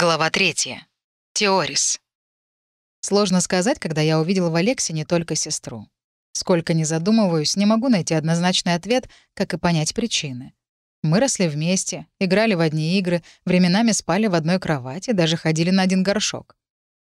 Глава третья. Теорис. Сложно сказать, когда я увидел в Алексе не только сестру. Сколько ни задумываюсь, не могу найти однозначный ответ, как и понять причины. Мы росли вместе, играли в одни игры, временами спали в одной кровати, даже ходили на один горшок.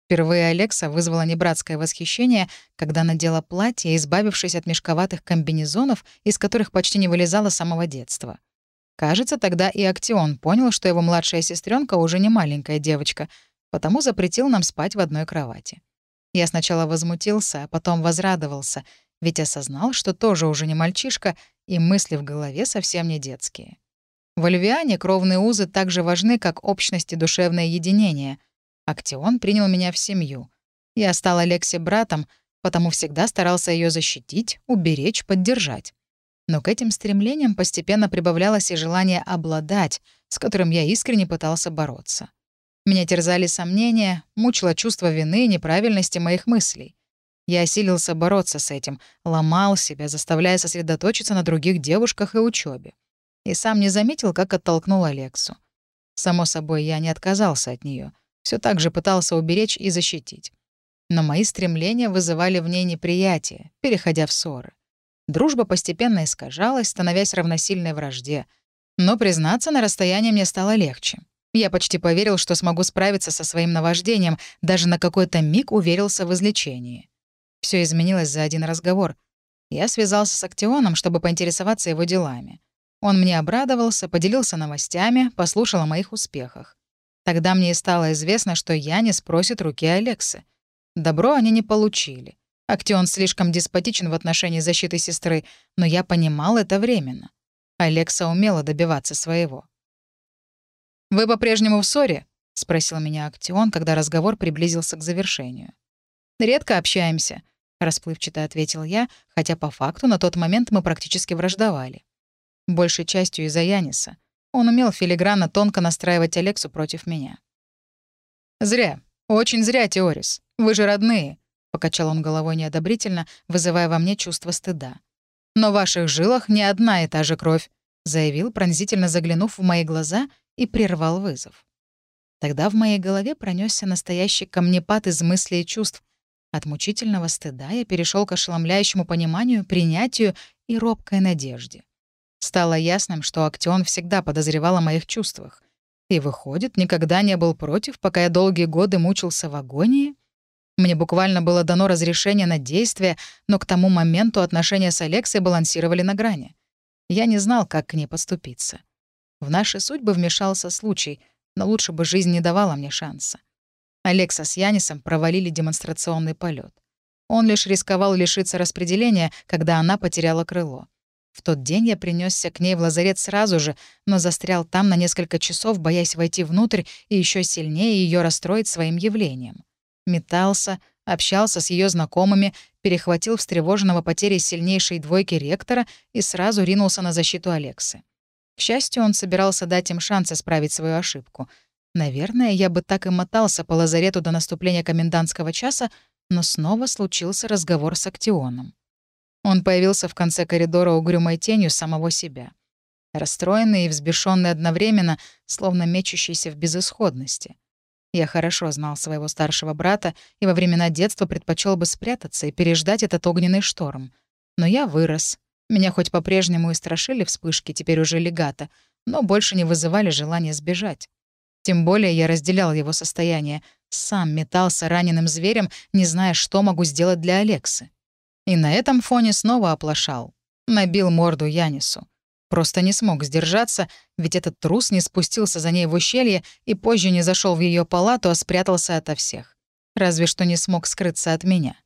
Впервые Алекса вызвала небратское восхищение, когда надела платье, избавившись от мешковатых комбинезонов, из которых почти не вылезала с самого детства — Кажется, тогда и Актион понял, что его младшая сестренка уже не маленькая девочка, потому запретил нам спать в одной кровати. Я сначала возмутился, а потом возрадовался, ведь осознал, что тоже уже не мальчишка, и мысли в голове совсем не детские. В Альвиане кровные узы так же важны, как общность и душевное единение. Актион принял меня в семью. Я стал Алексе братом, потому всегда старался ее защитить, уберечь, поддержать. Но к этим стремлениям постепенно прибавлялось и желание обладать, с которым я искренне пытался бороться. Меня терзали сомнения, мучило чувство вины и неправильности моих мыслей. Я осилился бороться с этим, ломал себя, заставляя сосредоточиться на других девушках и учебе. И сам не заметил, как оттолкнул Алексу. Само собой, я не отказался от нее, все так же пытался уберечь и защитить. Но мои стремления вызывали в ней неприятие, переходя в ссоры. Дружба постепенно искажалась, становясь равносильной вражде. Но, признаться, на расстоянии мне стало легче. Я почти поверил, что смогу справиться со своим наваждением, даже на какой-то миг уверился в излечении. Все изменилось за один разговор. Я связался с Актионом, чтобы поинтересоваться его делами. Он мне обрадовался, поделился новостями, послушал о моих успехах. Тогда мне и стало известно, что Янис просит руки Алексы. Добро они не получили. Актион слишком деспотичен в отношении защиты сестры, но я понимал это временно. Алекса умела добиваться своего. «Вы по-прежнему в ссоре?» — спросил меня Актион, когда разговор приблизился к завершению. «Редко общаемся», — расплывчато ответил я, хотя по факту на тот момент мы практически враждовали. Большей частью из-за Яниса. Он умел филигранно тонко настраивать Алексу против меня. «Зря. Очень зря, Теорис. Вы же родные. Покачал он головой неодобрительно, вызывая во мне чувство стыда. «Но в ваших жилах не одна и та же кровь», — заявил, пронзительно заглянув в мои глаза и прервал вызов. Тогда в моей голове пронесся настоящий камнепад из мыслей и чувств. От мучительного стыда я перешел к ошеломляющему пониманию, принятию и робкой надежде. Стало ясным, что Актион всегда подозревал о моих чувствах. И, выходит, никогда не был против, пока я долгие годы мучился в агонии? Мне буквально было дано разрешение на действие, но к тому моменту отношения с Алексой балансировали на грани. Я не знал, как к ней подступиться. В наши судьбы вмешался случай, но лучше бы жизнь не давала мне шанса. Алекса с Янисом провалили демонстрационный полет. Он лишь рисковал лишиться распределения, когда она потеряла крыло. В тот день я принесся к ней в лазарет сразу же, но застрял там на несколько часов, боясь войти внутрь и еще сильнее ее расстроить своим явлением метался, общался с ее знакомыми, перехватил встревоженного потерей сильнейшей двойки ректора и сразу ринулся на защиту Алексы. К счастью, он собирался дать им шанс исправить свою ошибку. Наверное, я бы так и мотался по лазарету до наступления комендантского часа, но снова случился разговор с Актионом. Он появился в конце коридора угрюмой тенью самого себя. Расстроенный и взбешенный одновременно, словно мечущийся в безысходности. Я хорошо знал своего старшего брата и во времена детства предпочел бы спрятаться и переждать этот огненный шторм. Но я вырос. Меня хоть по-прежнему и страшили вспышки, теперь уже легато, но больше не вызывали желания сбежать. Тем более я разделял его состояние. Сам метался раненым зверем, не зная, что могу сделать для Алексы. И на этом фоне снова оплошал. Набил морду Янису. Просто не смог сдержаться, ведь этот трус не спустился за ней в ущелье и позже не зашел в ее палату, а спрятался ото всех. Разве что не смог скрыться от меня.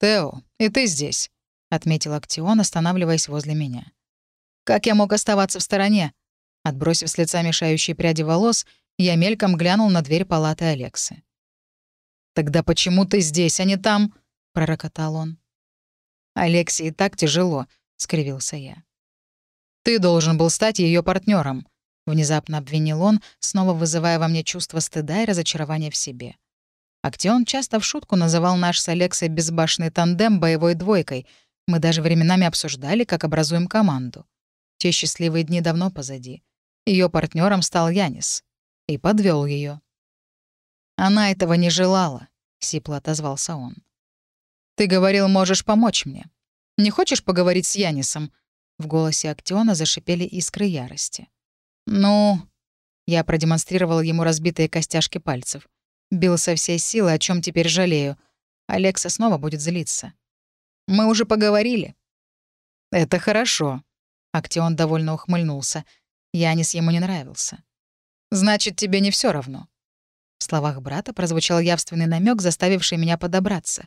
«Тео, и ты здесь», — отметил Актион, останавливаясь возле меня. «Как я мог оставаться в стороне?» Отбросив с лица мешающие пряди волос, я мельком глянул на дверь палаты Алексы. «Тогда почему ты здесь, а не там?» — пророкотал он. «Алексе и так тяжело», — скривился я. Ты должен был стать ее партнером, внезапно обвинил он, снова вызывая во мне чувство стыда и разочарования в себе. Актион часто в шутку называл наш с Алексой безбашенный тандем боевой двойкой. Мы даже временами обсуждали, как образуем команду. Те счастливые дни давно позади. Ее партнером стал Янис. И подвел ее. Она этого не желала, — сипло отозвался он. Ты говорил, можешь помочь мне. Не хочешь поговорить с Янисом? В голосе Актиона зашипели искры ярости. «Ну...» Я продемонстрировал ему разбитые костяшки пальцев. Бил со всей силы, о чем теперь жалею. Алекса снова будет злиться. «Мы уже поговорили». «Это хорошо». Актион довольно ухмыльнулся. Янис ему не нравился. «Значит, тебе не все равно». В словах брата прозвучал явственный намек, заставивший меня подобраться.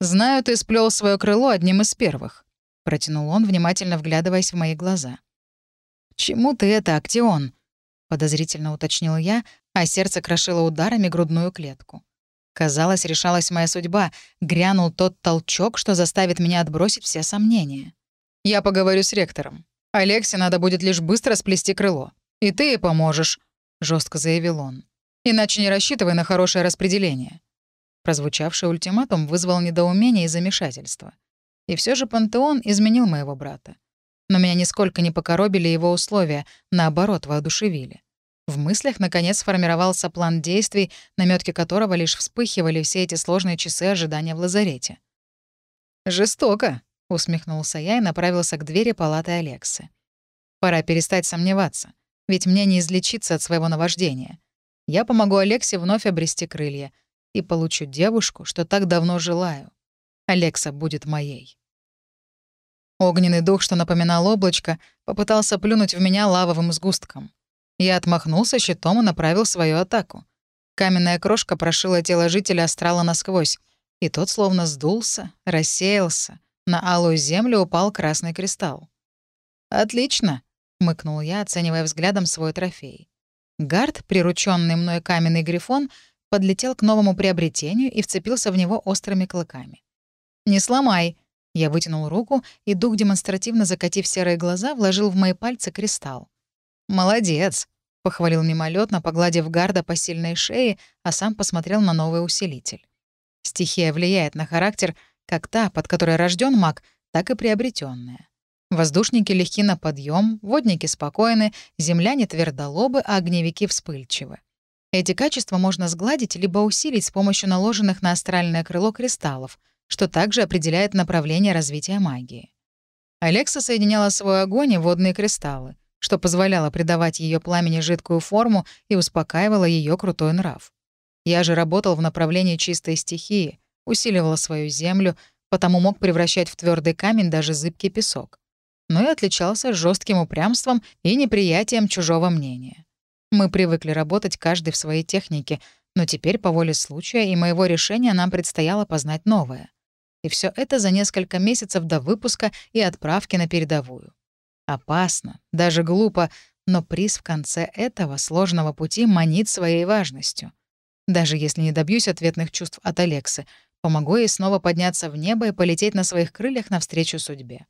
«Знаю, ты сплел свое крыло одним из первых», — протянул он, внимательно вглядываясь в мои глаза. «Чему ты это, Актион?» — подозрительно уточнил я, а сердце крошило ударами грудную клетку. Казалось, решалась моя судьба, грянул тот толчок, что заставит меня отбросить все сомнения. «Я поговорю с ректором. Алексе надо будет лишь быстро сплести крыло. И ты ей поможешь», — жестко заявил он. «Иначе не рассчитывай на хорошее распределение». Прозвучавший ультиматум вызвал недоумение и замешательство. И все же пантеон изменил моего брата но меня нисколько не покоробили его условия, наоборот, воодушевили. В мыслях, наконец, сформировался план действий, наметки которого лишь вспыхивали все эти сложные часы ожидания в лазарете. «Жестоко», — усмехнулся я и направился к двери палаты Алексы. «Пора перестать сомневаться, ведь мне не излечиться от своего наваждения. Я помогу Алексе вновь обрести крылья и получу девушку, что так давно желаю. Алекса будет моей». Огненный дух, что напоминал облачко, попытался плюнуть в меня лавовым сгустком. Я отмахнулся щитом и направил свою атаку. Каменная крошка прошила тело жителя астрала насквозь, и тот словно сдулся, рассеялся. На алую землю упал красный кристалл. «Отлично!» — мыкнул я, оценивая взглядом свой трофей. Гард, прирученный мной каменный грифон, подлетел к новому приобретению и вцепился в него острыми клыками. «Не сломай!» Я вытянул руку, и дух, демонстративно закатив серые глаза, вложил в мои пальцы кристалл. «Молодец!» — похвалил мимолетно, погладив гарда по сильной шее, а сам посмотрел на новый усилитель. Стихия влияет на характер как та, под которой рожден маг, так и приобретенная. Воздушники легки на подъем, водники спокойны, земляне твердолобы, а огневики вспыльчивы. Эти качества можно сгладить либо усилить с помощью наложенных на астральное крыло кристаллов — что также определяет направление развития магии. Алекса соединяла свой огонь и водные кристаллы, что позволяло придавать ее пламени жидкую форму и успокаивало ее крутой нрав. Я же работал в направлении чистой стихии, усиливал свою землю, потому мог превращать в твердый камень даже зыбкий песок. Но и отличался жестким упрямством и неприятием чужого мнения. Мы привыкли работать каждый в своей технике, но теперь по воле случая и моего решения нам предстояло познать новое. И все это за несколько месяцев до выпуска и отправки на передовую. Опасно, даже глупо, но приз в конце этого сложного пути манит своей важностью. Даже если не добьюсь ответных чувств от Алексы, помогу ей снова подняться в небо и полететь на своих крыльях навстречу судьбе.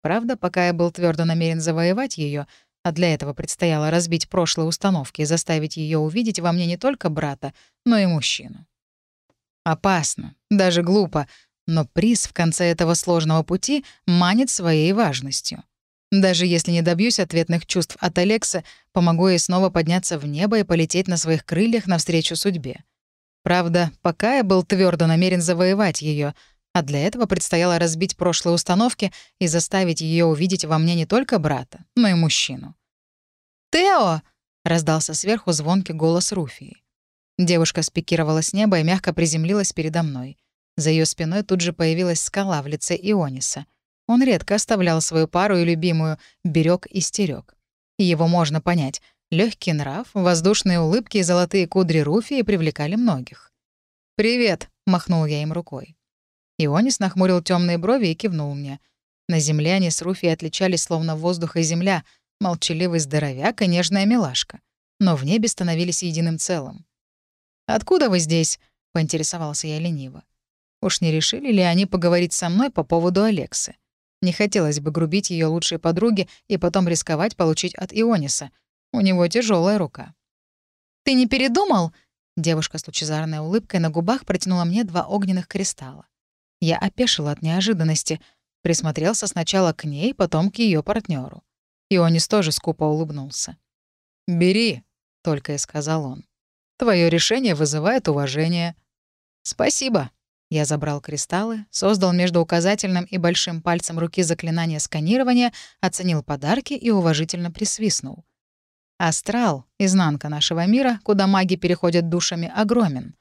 Правда, пока я был твердо намерен завоевать ее, а для этого предстояло разбить прошлые установки и заставить ее увидеть во мне не только брата, но и мужчину. Опасно, даже глупо, но приз в конце этого сложного пути манит своей важностью. Даже если не добьюсь ответных чувств от Алекса, помогу ей снова подняться в небо и полететь на своих крыльях навстречу судьбе. Правда, пока я был твердо намерен завоевать ее, а для этого предстояло разбить прошлые установки и заставить ее увидеть во мне не только брата, но и мужчину. «Тео!» — раздался сверху звонкий голос Руфии. Девушка спикировала с неба и мягко приземлилась передо мной. За ее спиной тут же появилась скала в лице Иониса. Он редко оставлял свою пару и любимую, берег и стерег. Его можно понять. Легкий нрав, воздушные улыбки и золотые кудри Руфии привлекали многих. «Привет!» — махнул я им рукой. Ионис нахмурил темные брови и кивнул мне. На земле они с Руфией отличались словно воздух и земля, молчаливый здоровяк и нежная милашка. Но в небе становились единым целым. «Откуда вы здесь?» — поинтересовался я лениво. Уж не решили ли они поговорить со мной по поводу Алексы? Не хотелось бы грубить ее лучшей подруге и потом рисковать получить от Иониса. У него тяжелая рука. «Ты не передумал?» Девушка с лучезарной улыбкой на губах протянула мне два огненных кристалла. Я опешила от неожиданности, присмотрелся сначала к ней, потом к ее партнеру. Ионис тоже скупо улыбнулся. «Бери», — только и сказал он. Твое решение вызывает уважение». «Спасибо». Я забрал кристаллы, создал между указательным и большим пальцем руки заклинание сканирования, оценил подарки и уважительно присвистнул. Астрал, изнанка нашего мира, куда маги переходят душами, огромен.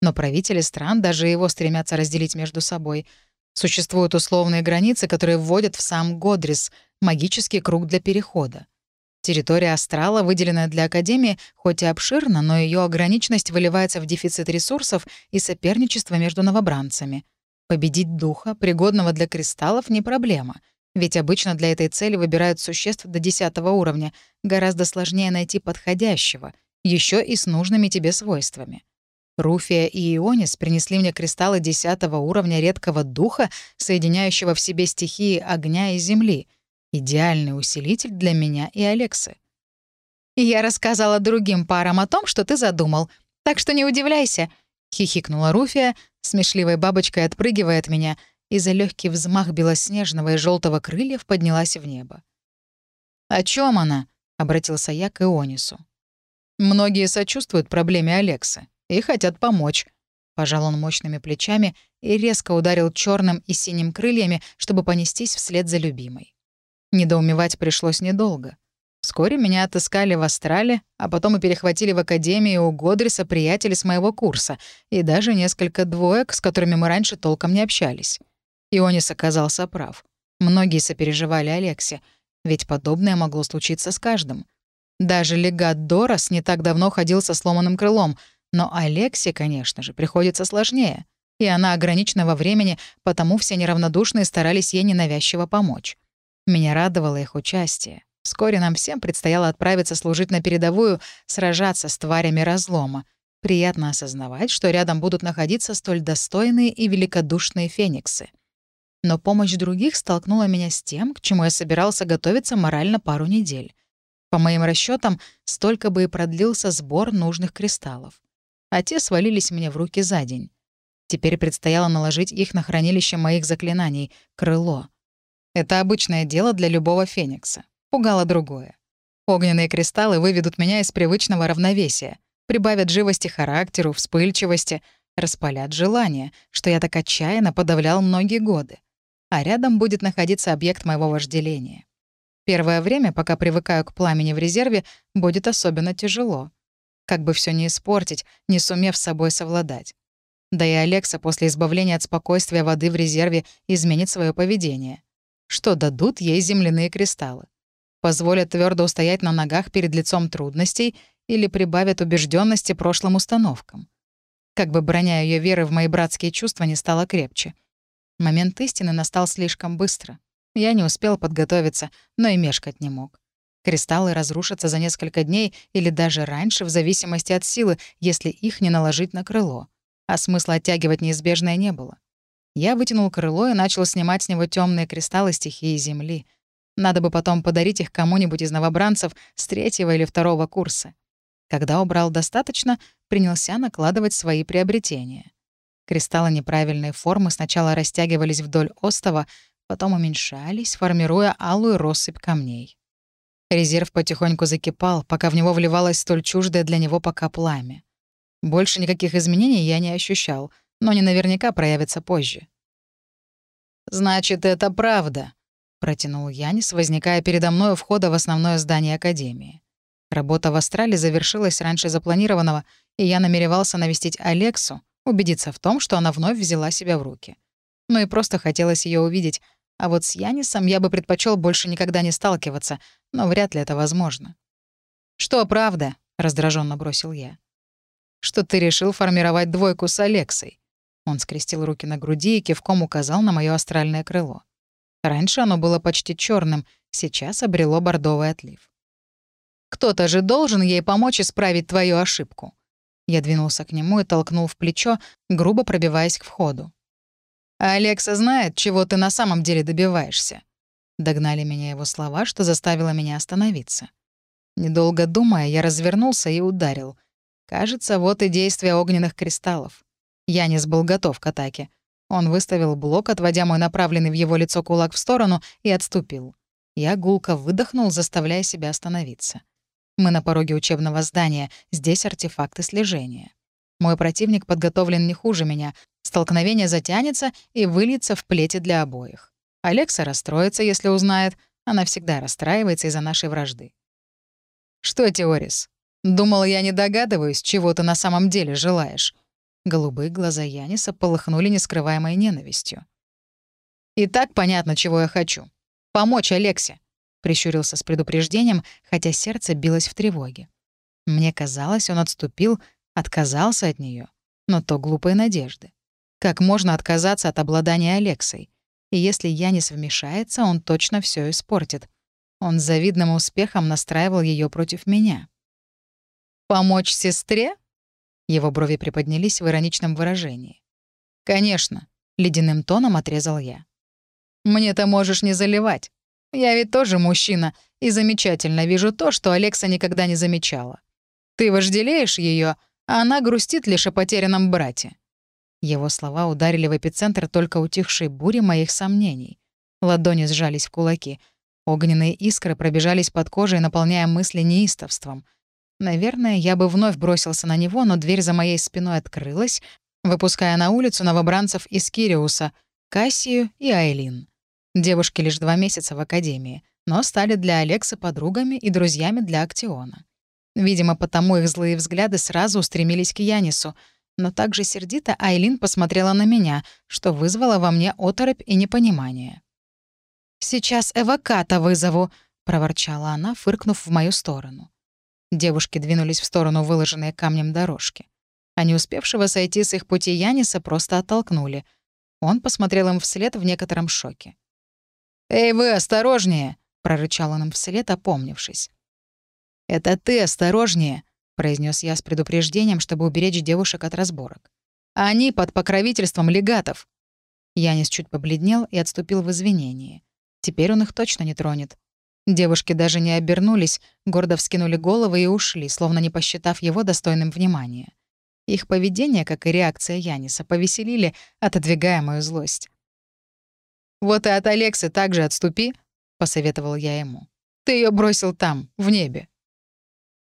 Но правители стран даже его стремятся разделить между собой. Существуют условные границы, которые вводят в сам Годрис, магический круг для перехода. Территория астрала, выделенная для Академии, хоть и обширна, но ее ограниченность выливается в дефицит ресурсов и соперничество между новобранцами. Победить духа, пригодного для кристаллов, не проблема. Ведь обычно для этой цели выбирают существ до 10 уровня. Гораздо сложнее найти подходящего, еще и с нужными тебе свойствами. Руфия и Ионис принесли мне кристаллы 10 уровня редкого духа, соединяющего в себе стихии огня и земли — Идеальный усилитель для меня и Алексы. «Я рассказала другим парам о том, что ты задумал, так что не удивляйся», — хихикнула Руфия, смешливой бабочкой отпрыгивая от меня, и за легкий взмах белоснежного и желтого крыльев поднялась в небо. «О чем она?» — обратился я к Ионису. «Многие сочувствуют проблеме Алексы и хотят помочь», — пожал он мощными плечами и резко ударил черным и синим крыльями, чтобы понестись вслед за любимой. Недоумевать пришлось недолго. Вскоре меня отыскали в Астрале, а потом и перехватили в Академии у Годриса приятели с моего курса и даже несколько двоек, с которыми мы раньше толком не общались. Ионис оказался прав. Многие сопереживали Алексе, ведь подобное могло случиться с каждым. Даже легат Дорос не так давно ходил со сломанным крылом, но Алексе, конечно же, приходится сложнее. И она ограничена во времени, потому все неравнодушные старались ей ненавязчиво помочь. Меня радовало их участие. Вскоре нам всем предстояло отправиться служить на передовую, сражаться с тварями разлома. Приятно осознавать, что рядом будут находиться столь достойные и великодушные фениксы. Но помощь других столкнула меня с тем, к чему я собирался готовиться морально пару недель. По моим расчетам, столько бы и продлился сбор нужных кристаллов. А те свалились мне в руки за день. Теперь предстояло наложить их на хранилище моих заклинаний — крыло — это обычное дело для любого феникса. Пугало другое. Огненные кристаллы выведут меня из привычного равновесия, прибавят живости характеру, вспыльчивости, распалят желание, что я так отчаянно подавлял многие годы. А рядом будет находиться объект моего вожделения. Первое время, пока привыкаю к пламени в резерве, будет особенно тяжело. Как бы все не испортить, не сумев с собой совладать. Да и Алекса после избавления от спокойствия воды в резерве изменит свое поведение что дадут ей земляные кристаллы. Позволят твердо устоять на ногах перед лицом трудностей или прибавят убежденности прошлым установкам. Как бы броня ее веры в мои братские чувства не стала крепче. Момент истины настал слишком быстро. Я не успел подготовиться, но и мешкать не мог. Кристаллы разрушатся за несколько дней или даже раньше, в зависимости от силы, если их не наложить на крыло. А смысла оттягивать неизбежное не было. Я вытянул крыло и начал снимать с него темные кристаллы стихии Земли. Надо бы потом подарить их кому-нибудь из новобранцев с третьего или второго курса. Когда убрал достаточно, принялся накладывать свои приобретения. Кристаллы неправильной формы сначала растягивались вдоль остова, потом уменьшались, формируя алую россыпь камней. Резерв потихоньку закипал, пока в него вливалось столь чуждое для него пока пламя. Больше никаких изменений я не ощущал — но не наверняка проявится позже. «Значит, это правда», — протянул Янис, возникая передо мной у входа в основное здание Академии. Работа в Астрале завершилась раньше запланированного, и я намеревался навестить Алексу, убедиться в том, что она вновь взяла себя в руки. Ну и просто хотелось ее увидеть, а вот с Янисом я бы предпочел больше никогда не сталкиваться, но вряд ли это возможно. «Что правда?» — раздраженно бросил я. «Что ты решил формировать двойку с Алексой. Он скрестил руки на груди и кивком указал на мое астральное крыло. Раньше оно было почти черным, сейчас обрело бордовый отлив. «Кто-то же должен ей помочь исправить твою ошибку». Я двинулся к нему и толкнул в плечо, грубо пробиваясь к входу. «А «Алекса знает, чего ты на самом деле добиваешься». Догнали меня его слова, что заставило меня остановиться. Недолго думая, я развернулся и ударил. Кажется, вот и действие огненных кристаллов. Янис был готов к атаке. Он выставил блок, отводя мой направленный в его лицо кулак в сторону, и отступил. Я гулко выдохнул, заставляя себя остановиться. Мы на пороге учебного здания, здесь артефакты слежения. Мой противник подготовлен не хуже меня. Столкновение затянется и выльется в плети для обоих. Алекса расстроится, если узнает. Она всегда расстраивается из-за нашей вражды. «Что, Теорис, думал, я не догадываюсь, чего ты на самом деле желаешь?» Голубые глаза Яниса полыхнули нескрываемой ненавистью. «И так понятно, чего я хочу. Помочь Алексе», — прищурился с предупреждением, хотя сердце билось в тревоге. Мне казалось, он отступил, отказался от нее, но то глупые надежды. Как можно отказаться от обладания Алексой? И если Янис вмешается, он точно все испортит. Он с завидным успехом настраивал ее против меня. «Помочь сестре?» Его брови приподнялись в ироничном выражении. «Конечно», — ледяным тоном отрезал я. «Мне-то можешь не заливать. Я ведь тоже мужчина и замечательно вижу то, что Алекса никогда не замечала. Ты вожделеешь ее, а она грустит лишь о потерянном брате. Его слова ударили в эпицентр только утихшей бури моих сомнений. Ладони сжались в кулаки. Огненные искры пробежались под кожей, наполняя мысли неистовством. Наверное, я бы вновь бросился на него, но дверь за моей спиной открылась, выпуская на улицу новобранцев из Кириуса, Кассию и Айлин. Девушки лишь два месяца в академии, но стали для Алекса подругами и друзьями для Актиона. Видимо, потому их злые взгляды сразу устремились к Янису, но также сердито Айлин посмотрела на меня, что вызвало во мне оторопь и непонимание. «Сейчас эваката вызову», — проворчала она, фыркнув в мою сторону. Девушки двинулись в сторону выложенной камнем дорожки. А не успевшего сойти с их пути Яниса просто оттолкнули. Он посмотрел им вслед в некотором шоке. «Эй, вы, осторожнее!» — прорычал он им вслед, опомнившись. «Это ты осторожнее», — произнес я с предупреждением, чтобы уберечь девушек от разборок. «А они под покровительством легатов». Янис чуть побледнел и отступил в извинении. Теперь он их точно не тронет. Девушки даже не обернулись, гордо вскинули головы и ушли, словно не посчитав его достойным внимания. Их поведение, как и реакция Яниса, повеселили, отодвигая мою злость. «Вот и от Алексы также отступи», — посоветовал я ему. «Ты ее бросил там, в небе».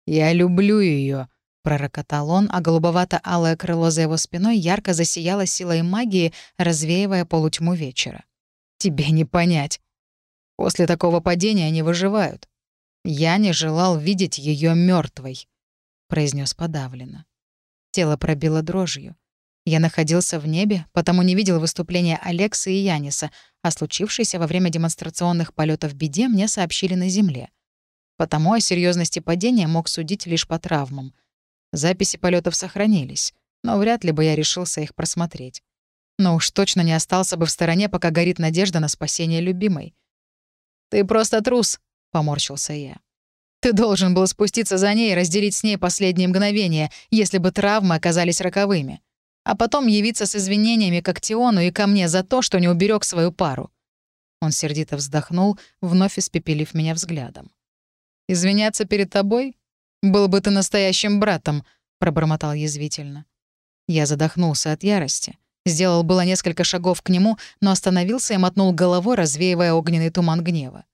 «Я люблю ее, пророкотал он, а голубовато-алое крыло за его спиной ярко засияло силой магии, развеивая полутьму вечера. «Тебе не понять. После такого падения они выживают. Я не желал видеть ее мертвой, произнес подавленно. Тело пробило дрожью. Я находился в небе, потому не видел выступления Алекса и Яниса, а случившееся во время демонстрационных полетов беде мне сообщили на Земле — Потому о серьезности падения мог судить лишь по травмам. Записи полетов сохранились, но вряд ли бы я решился их просмотреть. Но уж точно не остался бы в стороне, пока горит надежда на спасение любимой. «Ты просто трус», — поморщился я. «Ты должен был спуститься за ней и разделить с ней последние мгновения, если бы травмы оказались роковыми. А потом явиться с извинениями к Актиону и ко мне за то, что не уберег свою пару». Он сердито вздохнул, вновь испепелив меня взглядом. Извиняться перед тобой? Был бы ты настоящим братом», — пробормотал язвительно. Я задохнулся от ярости. Сделал было несколько шагов к нему, но остановился и мотнул головой, развеивая огненный туман гнева.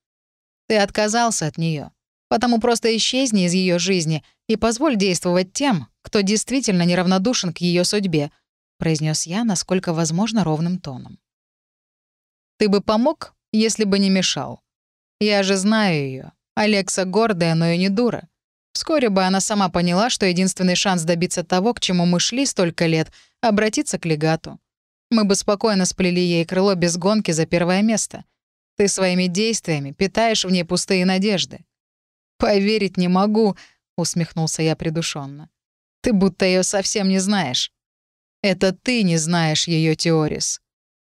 «Ты отказался от нее, потому просто исчезни из ее жизни и позволь действовать тем, кто действительно неравнодушен к ее судьбе», — произнес я, насколько возможно, ровным тоном. «Ты бы помог, если бы не мешал. Я же знаю ее. Алекса гордая, но и не дура. Вскоре бы она сама поняла, что единственный шанс добиться того, к чему мы шли столько лет, — обратиться к легату. Мы бы спокойно сплели ей крыло без гонки за первое место. Ты своими действиями питаешь в ней пустые надежды. «Поверить не могу», — усмехнулся я придушенно. «Ты будто ее совсем не знаешь». «Это ты не знаешь ее, Теорис.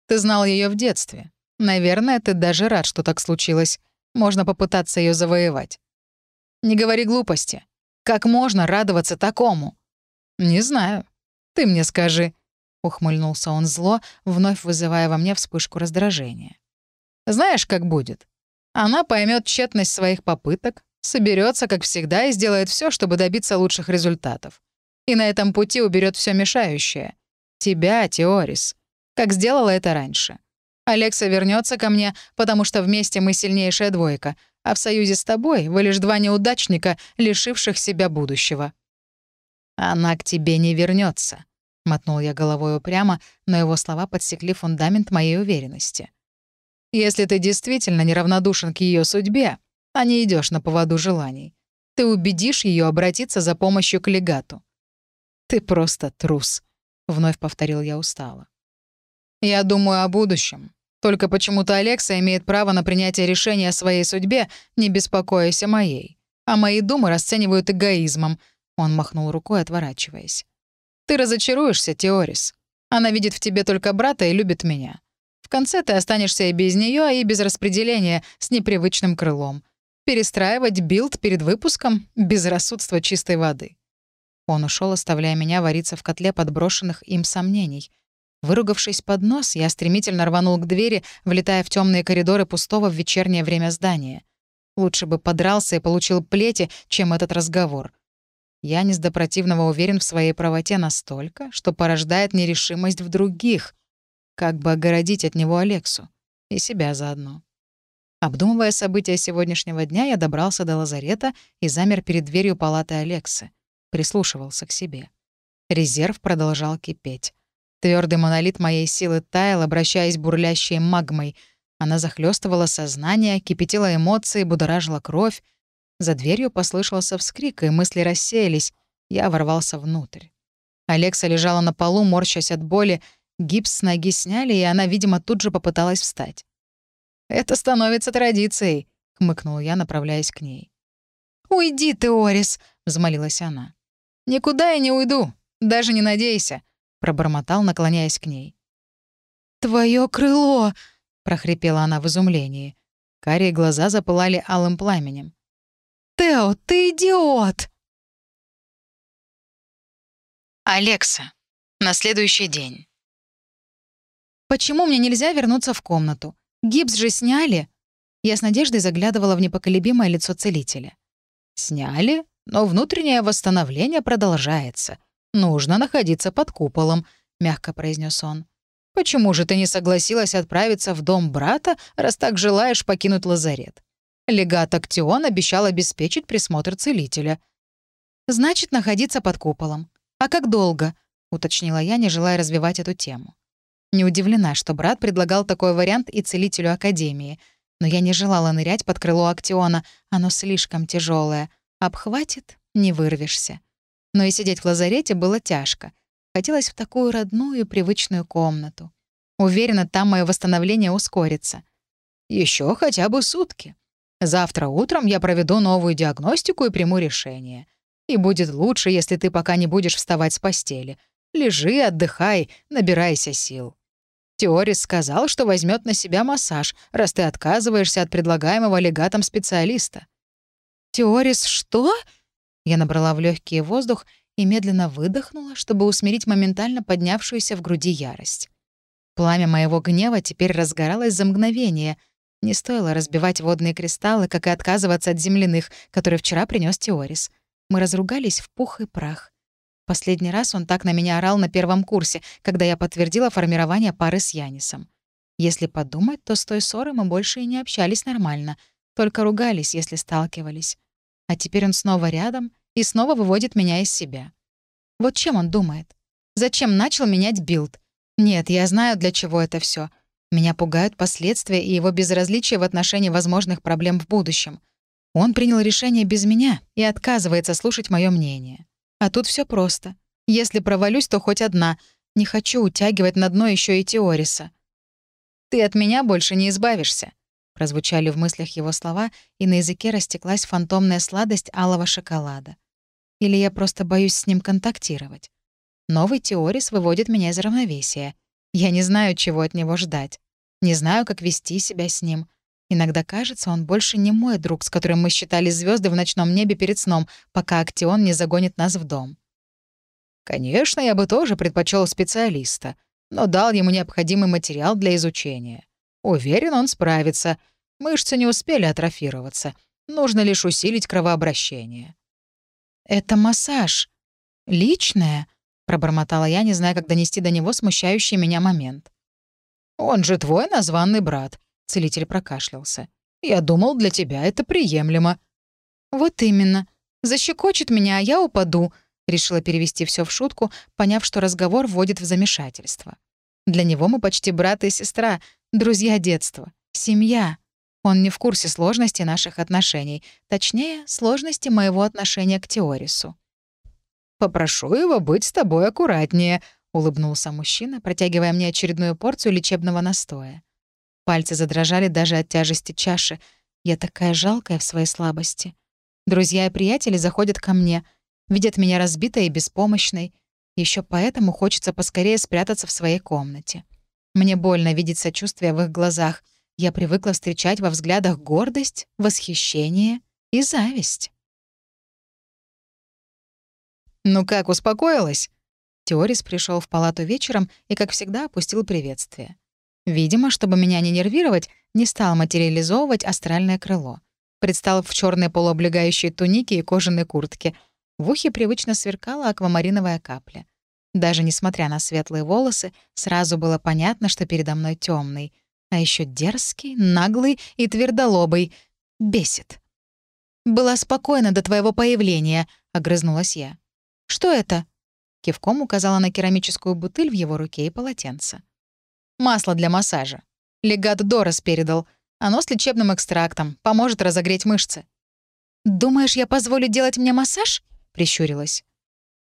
Ты знал ее в детстве. Наверное, ты даже рад, что так случилось. Можно попытаться ее завоевать. Не говори глупости. Как можно радоваться такому? Не знаю. Ты мне скажи. Ухмыльнулся он зло, вновь вызывая во мне вспышку раздражения. Знаешь, как будет? Она поймет тщетность своих попыток, соберется, как всегда, и сделает все, чтобы добиться лучших результатов. И на этом пути уберет все мешающее. Тебя, Теорис. Как сделала это раньше. Алекса вернется ко мне, потому что вместе мы сильнейшая двойка, А в союзе с тобой вы лишь два неудачника, лишивших себя будущего. Она к тебе не вернется, мотнул я головой упрямо, но его слова подсекли фундамент моей уверенности. Если ты действительно неравнодушен к ее судьбе, а не идешь на поводу желаний, ты убедишь ее обратиться за помощью к легату. Ты просто трус, вновь повторил я устало. Я думаю о будущем, только почему-то Алекса имеет право на принятие решения о своей судьбе, не беспокоясь о моей. А мои думы расценивают эгоизмом. Он махнул рукой, отворачиваясь. Ты разочаруешься, Теорис. Она видит в тебе только брата и любит меня. В конце ты останешься и без нее, и без распределения, с непривычным крылом. Перестраивать билд перед выпуском — безрассудство чистой воды. Он ушел, оставляя меня вариться в котле подброшенных им сомнений — Выругавшись под нос, я стремительно рванул к двери, влетая в темные коридоры пустого в вечернее время здания. Лучше бы подрался и получил плети, чем этот разговор. Янис до противного уверен в своей правоте настолько, что порождает нерешимость в других. Как бы огородить от него Алексу. И себя заодно. Обдумывая события сегодняшнего дня, я добрался до лазарета и замер перед дверью палаты Алексы. Прислушивался к себе. Резерв продолжал кипеть. Твердый монолит моей силы таял, обращаясь бурлящей магмой. Она захлестывала сознание, кипятила эмоции, будоражила кровь. За дверью послышался вскрик, и мысли рассеялись. Я ворвался внутрь. Алекса лежала на полу, морщась от боли. Гипс с ноги сняли, и она, видимо, тут же попыталась встать. «Это становится традицией», — хмыкнул я, направляясь к ней. «Уйди ты, Орис», — взмолилась она. «Никуда я не уйду, даже не надейся», — пробормотал, наклоняясь к ней. «Твое крыло!» — прохрипела она в изумлении. Карие глаза запылали алым пламенем. «Тео, ты идиот!» Алекса. На следующий день. «Почему мне нельзя вернуться в комнату? Гипс же сняли!» Я с надеждой заглядывала в непоколебимое лицо целителя. «Сняли, но внутреннее восстановление продолжается. «Нужно находиться под куполом», — мягко произнес он. «Почему же ты не согласилась отправиться в дом брата, раз так желаешь покинуть лазарет? Легат Актион обещал обеспечить присмотр целителя». «Значит, находиться под куполом. А как долго?» — уточнила я, не желая развивать эту тему. Не удивлена, что брат предлагал такой вариант и целителю Академии. Но я не желала нырять под крыло Актиона, оно слишком тяжелое. Обхватит — не вырвешься но и сидеть в лазарете было тяжко. Хотелось в такую родную и привычную комнату. Уверена, там мое восстановление ускорится. Еще хотя бы сутки. Завтра утром я проведу новую диагностику и приму решение. И будет лучше, если ты пока не будешь вставать с постели. Лежи, отдыхай, набирайся сил. Теорис сказал, что возьмет на себя массаж, раз ты отказываешься от предлагаемого легатом специалиста. «Теорис что?» Я набрала в легкий воздух и медленно выдохнула, чтобы усмирить моментально поднявшуюся в груди ярость. Пламя моего гнева теперь разгоралось за мгновение. Не стоило разбивать водные кристаллы, как и отказываться от земляных, которые вчера принес Теорис. Мы разругались в пух и прах. Последний раз он так на меня орал на первом курсе, когда я подтвердила формирование пары с Янисом. Если подумать, то с той ссоры мы больше и не общались нормально, только ругались, если сталкивались. А теперь он снова рядом и снова выводит меня из себя. Вот чем он думает? Зачем начал менять билд? Нет, я знаю, для чего это все. Меня пугают последствия и его безразличие в отношении возможных проблем в будущем. Он принял решение без меня и отказывается слушать мое мнение. А тут все просто. Если провалюсь, то хоть одна. Не хочу утягивать на дно еще и Теориса. Ты от меня больше не избавишься. Прозвучали в мыслях его слова, и на языке растеклась фантомная сладость алого шоколада. Или я просто боюсь с ним контактировать. Новый Теорис выводит меня из равновесия. Я не знаю, чего от него ждать. Не знаю, как вести себя с ним. Иногда кажется, он больше не мой друг, с которым мы считали звезды в ночном небе перед сном, пока Актион не загонит нас в дом. Конечно, я бы тоже предпочел специалиста, но дал ему необходимый материал для изучения. Уверен, он справится. Мышцы не успели атрофироваться. Нужно лишь усилить кровообращение. «Это массаж. Личное?» — пробормотала я, не зная, как донести до него смущающий меня момент. «Он же твой названный брат», — целитель прокашлялся. Я думал, для тебя это приемлемо». «Вот именно. Защекочет меня, а я упаду», — решила перевести все в шутку, поняв, что разговор вводит в замешательство. «Для него мы почти брат и сестра, друзья детства, семья. Он не в курсе сложности наших отношений, точнее, сложности моего отношения к Теорису». «Попрошу его быть с тобой аккуратнее», — улыбнулся мужчина, протягивая мне очередную порцию лечебного настоя. Пальцы задрожали даже от тяжести чаши. Я такая жалкая в своей слабости. Друзья и приятели заходят ко мне, видят меня разбитой и беспомощной. Еще поэтому хочется поскорее спрятаться в своей комнате. Мне больно видеть сочувствие в их глазах. Я привыкла встречать во взглядах гордость, восхищение и зависть. «Ну как, успокоилась?» Теорис пришел в палату вечером и, как всегда, опустил приветствие. Видимо, чтобы меня не нервировать, не стал материализовывать астральное крыло. Предстал в черной полуоблегающей тунике и кожаной куртке. В ухе привычно сверкала аквамариновая капля. Даже несмотря на светлые волосы, сразу было понятно, что передо мной темный, а еще дерзкий, наглый и твердолобый. Бесит. «Была спокойна до твоего появления», — огрызнулась я. «Что это?» Кивком указала на керамическую бутыль в его руке и полотенце. Масло для массажа. Легат Дорос передал. Оно с лечебным экстрактом. Поможет разогреть мышцы. «Думаешь, я позволю делать мне массаж?» — прищурилась.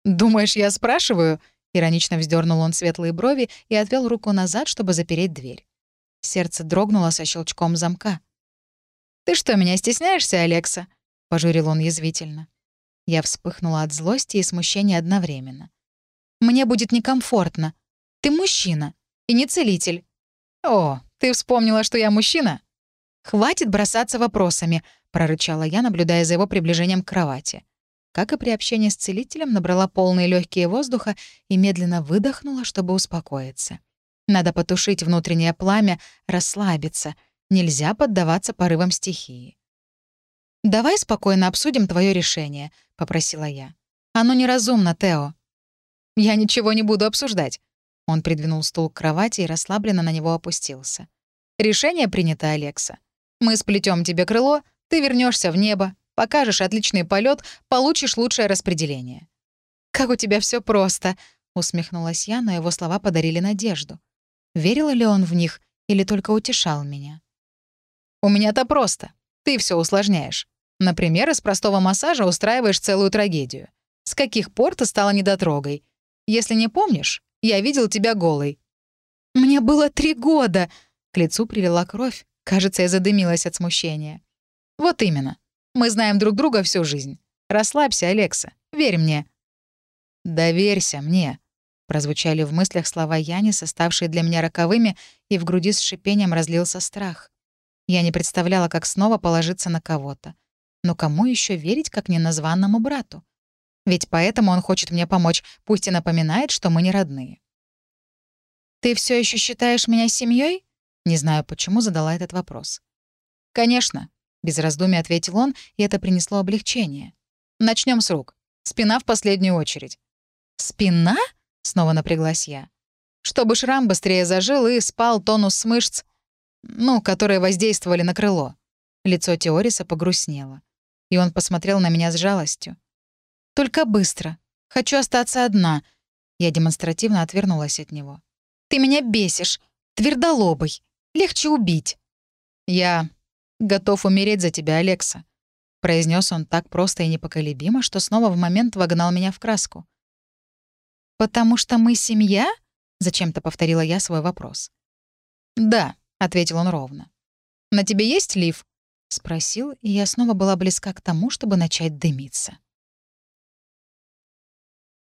«Думаешь, я спрашиваю?» — иронично вздернул он светлые брови и отвел руку назад, чтобы запереть дверь. Сердце дрогнуло со щелчком замка. «Ты что, меня стесняешься, Алекса?» — пожурил он язвительно. Я вспыхнула от злости и смущения одновременно. «Мне будет некомфортно. Ты мужчина и не целитель». «О, ты вспомнила, что я мужчина?» «Хватит бросаться вопросами», — прорычала я, наблюдая за его приближением к кровати. Как и при общении с целителем, набрала полные легкие воздуха и медленно выдохнула, чтобы успокоиться. Надо потушить внутреннее пламя, расслабиться. Нельзя поддаваться порывам стихии. «Давай спокойно обсудим твое решение», — попросила я. «Оно неразумно, Тео». «Я ничего не буду обсуждать. Он придвинул стул к кровати и расслабленно на него опустился. «Решение принято, Алекса. Мы сплетем тебе крыло, ты вернешься в небо, покажешь отличный полет, получишь лучшее распределение». «Как у тебя все просто!» — усмехнулась я, но его слова подарили надежду. Верила ли он в них или только утешал меня? «У меня-то просто. Ты все усложняешь. Например, из простого массажа устраиваешь целую трагедию. С каких пор ты стала недотрогой? Если не помнишь, я видел тебя голой». «Мне было три года!» К лицу прилила кровь. Кажется, я задымилась от смущения. «Вот именно. Мы знаем друг друга всю жизнь. Расслабься, Алекса. Верь мне». «Доверься мне», — прозвучали в мыслях слова Яниса, ставшие для меня роковыми, и в груди с шипением разлился страх. Я не представляла, как снова положиться на кого-то. Но кому еще верить, как неназванному брату? Ведь поэтому он хочет мне помочь, пусть и напоминает, что мы не родные. «Ты все еще считаешь меня семьей? Не знаю, почему задала этот вопрос. «Конечно», — без раздумий ответил он, и это принесло облегчение. Начнем с рук. Спина в последнюю очередь». «Спина?» — снова напряглась я. «Чтобы шрам быстрее зажил и спал тонус мышц, ну, которые воздействовали на крыло». Лицо Теориса погрустнело. И он посмотрел на меня с жалостью. Только быстро. Хочу остаться одна». Я демонстративно отвернулась от него. «Ты меня бесишь. Твердолобый. Легче убить». «Я готов умереть за тебя, Алекса», — произнес он так просто и непоколебимо, что снова в момент вогнал меня в краску. «Потому что мы семья?» — зачем-то повторила я свой вопрос. «Да», — ответил он ровно. «На тебе есть лиф?» — спросил, и я снова была близка к тому, чтобы начать дымиться.